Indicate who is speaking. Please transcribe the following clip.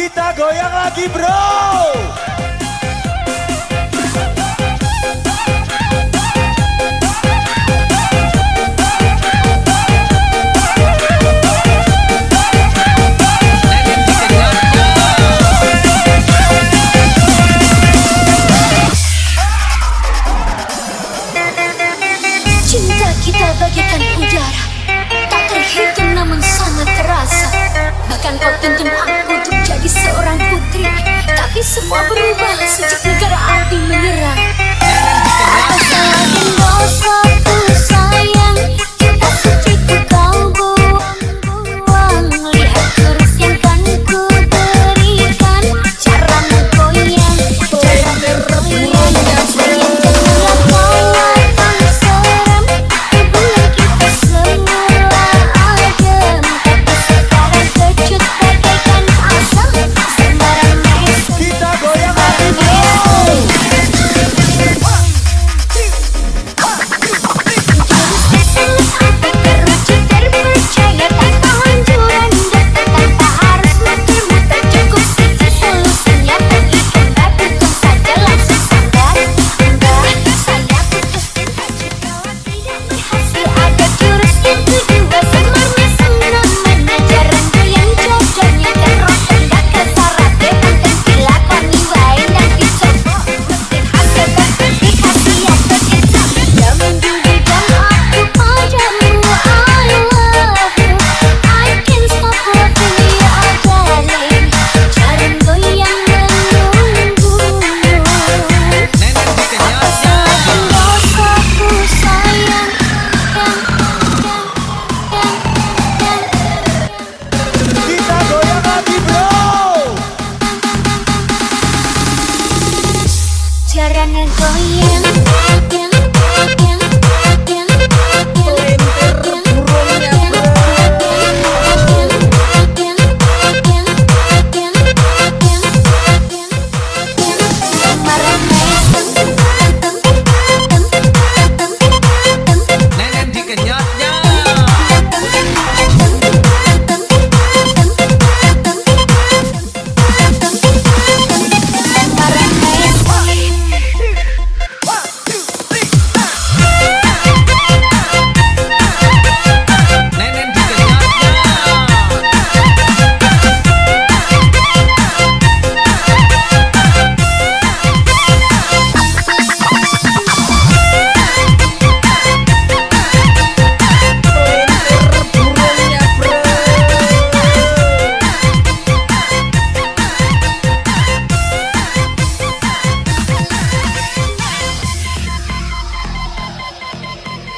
Speaker 1: Kita goyang lagi bro.
Speaker 2: Cinta kita bagikan udara. Tak terhitung namun sangat terasa. Bahkan kau tentu aku lagi seorang putri. Tapi semua berubah sejak negara api menyerang. 사랑한 거야